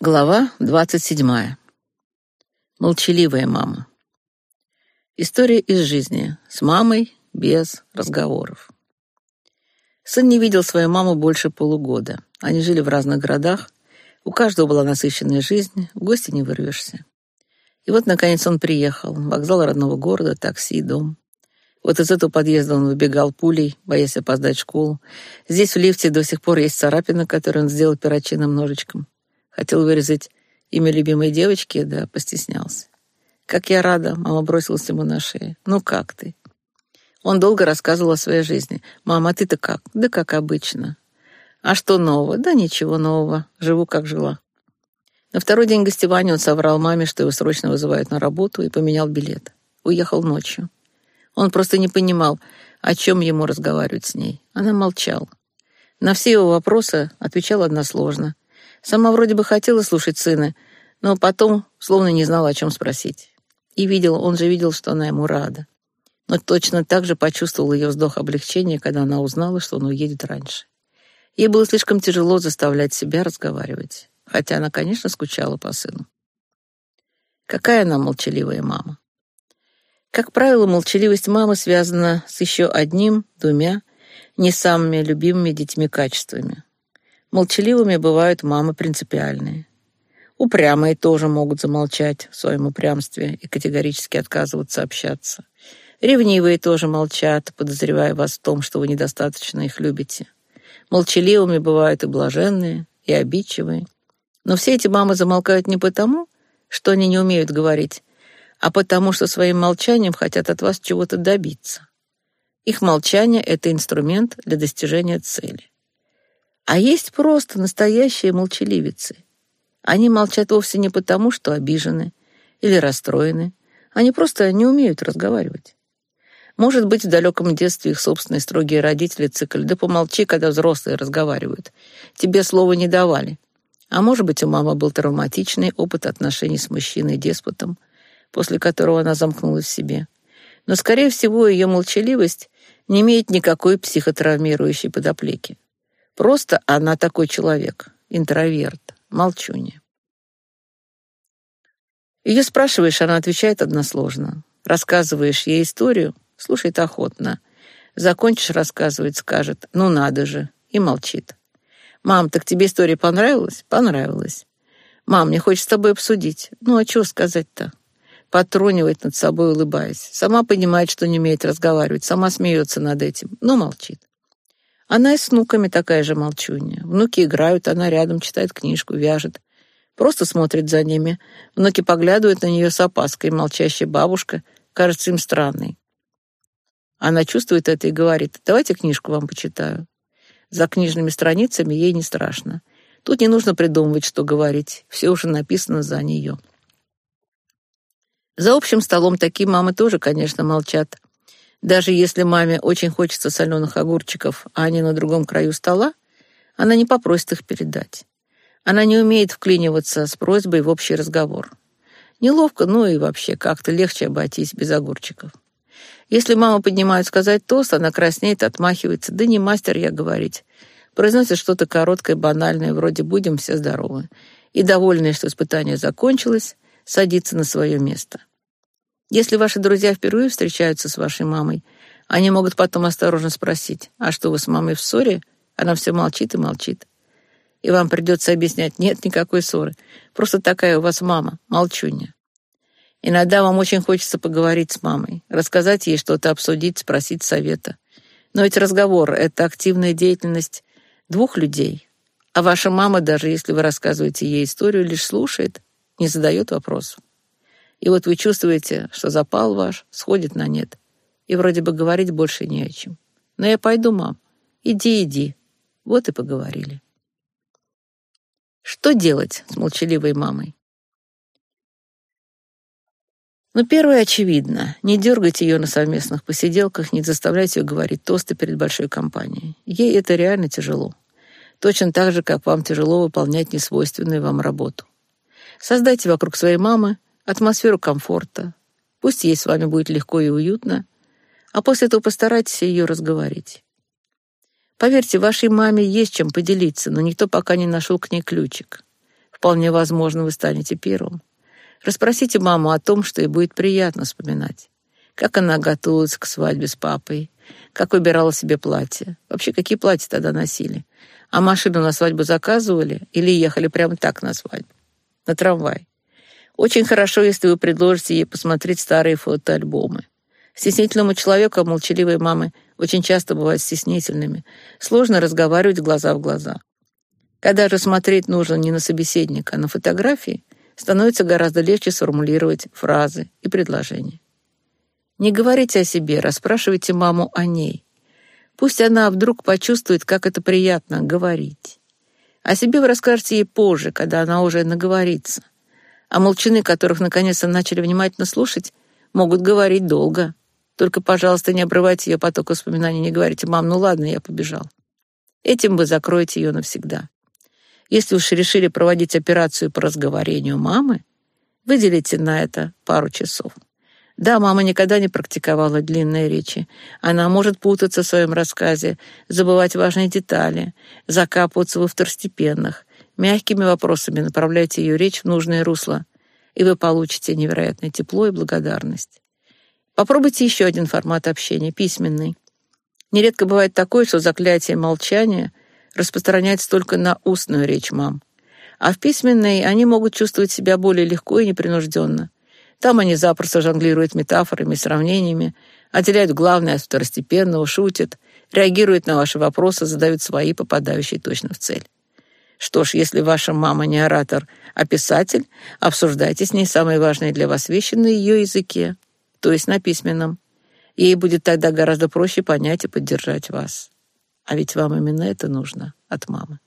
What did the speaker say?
Глава 27. Молчаливая мама. История из жизни. С мамой без разговоров. Сын не видел свою маму больше полугода. Они жили в разных городах. У каждого была насыщенная жизнь, в гости не вырвешься. И вот, наконец, он приехал. Вокзал родного города, такси, дом. Вот из этого подъезда он выбегал пулей, боясь опоздать в школу. Здесь в лифте до сих пор есть царапина, которую он сделал перочинным ножичком. Хотел вырезать имя любимой девочки, да постеснялся. «Как я рада!» — мама бросилась ему на шею. «Ну как ты?» Он долго рассказывал о своей жизни. «Мама, а ты-то как?» «Да как обычно». «А что нового?» «Да ничего нового. Живу, как жила». На второй день гостевания он соврал маме, что его срочно вызывают на работу, и поменял билет. Уехал ночью. Он просто не понимал, о чем ему разговаривать с ней. Она молчала. На все его вопросы отвечала односложно. Сама вроде бы хотела слушать сына, но потом словно не знала, о чем спросить. И видел, он же видел, что она ему рада. Но точно так же почувствовал ее вздох облегчения, когда она узнала, что он уедет раньше. Ей было слишком тяжело заставлять себя разговаривать, хотя она, конечно, скучала по сыну. Какая она молчаливая мама. Как правило, молчаливость мамы связана с еще одним, двумя, не самыми любимыми детьми качествами. Молчаливыми бывают мамы принципиальные. Упрямые тоже могут замолчать в своем упрямстве и категорически отказываться общаться. Ревнивые тоже молчат, подозревая вас в том, что вы недостаточно их любите. Молчаливыми бывают и блаженные, и обидчивые. Но все эти мамы замолкают не потому, что они не умеют говорить, а потому что своим молчанием хотят от вас чего-то добиться. Их молчание — это инструмент для достижения цели. А есть просто настоящие молчаливицы. Они молчат вовсе не потому, что обижены или расстроены. Они просто не умеют разговаривать. Может быть, в далеком детстве их собственные строгие родители цикли «Да помолчи, когда взрослые разговаривают. Тебе слова не давали». А может быть, у мамы был травматичный опыт отношений с мужчиной-деспотом, после которого она замкнулась в себе. Но, скорее всего, ее молчаливость не имеет никакой психотравмирующей подоплеки. Просто она такой человек, интроверт, молчунья. Ее спрашиваешь, она отвечает односложно. Рассказываешь ей историю, слушает охотно. Закончишь рассказывать, скажет «ну надо же» и молчит. «Мам, так тебе история понравилась?» «Понравилась». «Мам, мне хочется с тобой обсудить». «Ну, а чего сказать-то?» Потронивает над собой, улыбаясь. Сама понимает, что не умеет разговаривать, сама смеется над этим, но молчит. Она и с внуками такая же молчунья. Внуки играют, она рядом читает книжку, вяжет. Просто смотрит за ними. Внуки поглядывают на нее с опаской. Молчащая бабушка кажется им странной. Она чувствует это и говорит, давайте книжку вам почитаю. За книжными страницами ей не страшно. Тут не нужно придумывать, что говорить. Все уже написано за нее. За общим столом такие мамы тоже, конечно, молчат. Даже если маме очень хочется соленых огурчиков, а они на другом краю стола, она не попросит их передать. Она не умеет вклиниваться с просьбой в общий разговор. Неловко, ну и вообще как-то легче обойтись без огурчиков. Если мама поднимает сказать тост, она краснеет, отмахивается. Да не мастер я говорить. Произносит что-то короткое, банальное, вроде «будем все здоровы». И, довольная, что испытание закончилось, садится на свое место. Если ваши друзья впервые встречаются с вашей мамой, они могут потом осторожно спросить, а что вы с мамой в ссоре? Она все молчит и молчит. И вам придется объяснять, нет никакой ссоры. Просто такая у вас мама, молчунья. Иногда вам очень хочется поговорить с мамой, рассказать ей что-то, обсудить, спросить совета. Но ведь разговор — это активная деятельность двух людей. А ваша мама, даже если вы рассказываете ей историю, лишь слушает, не задает вопросов. И вот вы чувствуете, что запал ваш сходит на нет. И вроде бы говорить больше не о чем. Но я пойду, мам. Иди, иди. Вот и поговорили. Что делать с молчаливой мамой? Ну, первое очевидно. Не дергайте ее на совместных посиделках, не заставляйте ее говорить тосты перед большой компанией. Ей это реально тяжело. Точно так же, как вам тяжело выполнять несвойственную вам работу. Создайте вокруг своей мамы атмосферу комфорта. Пусть ей с вами будет легко и уютно, а после этого постарайтесь ее разговорить. Поверьте, вашей маме есть чем поделиться, но никто пока не нашел к ней ключик. Вполне возможно, вы станете первым. Расспросите маму о том, что ей будет приятно вспоминать. Как она готовилась к свадьбе с папой, как выбирала себе платье. Вообще, какие платья тогда носили? А машину на свадьбу заказывали или ехали прямо так на свадьбу? На трамвай. Очень хорошо, если вы предложите ей посмотреть старые фотоальбомы. Стеснительному человеку, а молчаливые мамы очень часто бывают стеснительными. Сложно разговаривать глаза в глаза. Когда же смотреть нужно не на собеседника, а на фотографии, становится гораздо легче сформулировать фразы и предложения. Не говорите о себе, расспрашивайте маму о ней. Пусть она вдруг почувствует, как это приятно говорить. О себе вы расскажете ей позже, когда она уже наговорится. А молчаны, которых наконец-то начали внимательно слушать, могут говорить долго. Только, пожалуйста, не обрывайте ее поток воспоминаний, не говорите, «Мам, ну ладно, я побежал». Этим вы закроете ее навсегда. Если уж решили проводить операцию по разговорению мамы, выделите на это пару часов. Да, мама никогда не практиковала длинные речи. Она может путаться в своем рассказе, забывать важные детали, закапываться во второстепенных. Мягкими вопросами направляйте ее речь в нужное русло, и вы получите невероятное тепло и благодарность. Попробуйте еще один формат общения, письменный. Нередко бывает такое, что заклятие молчания распространяется только на устную речь мам. А в письменной они могут чувствовать себя более легко и непринужденно. Там они запросто жонглируют метафорами и сравнениями, отделяют главное от второстепенного, шутят, реагируют на ваши вопросы, задают свои, попадающие точно в цель. Что ж, если ваша мама не оратор, а писатель, обсуждайте с ней самые важные для вас вещи на ее языке, то есть на письменном. Ей будет тогда гораздо проще понять и поддержать вас. А ведь вам именно это нужно от мамы.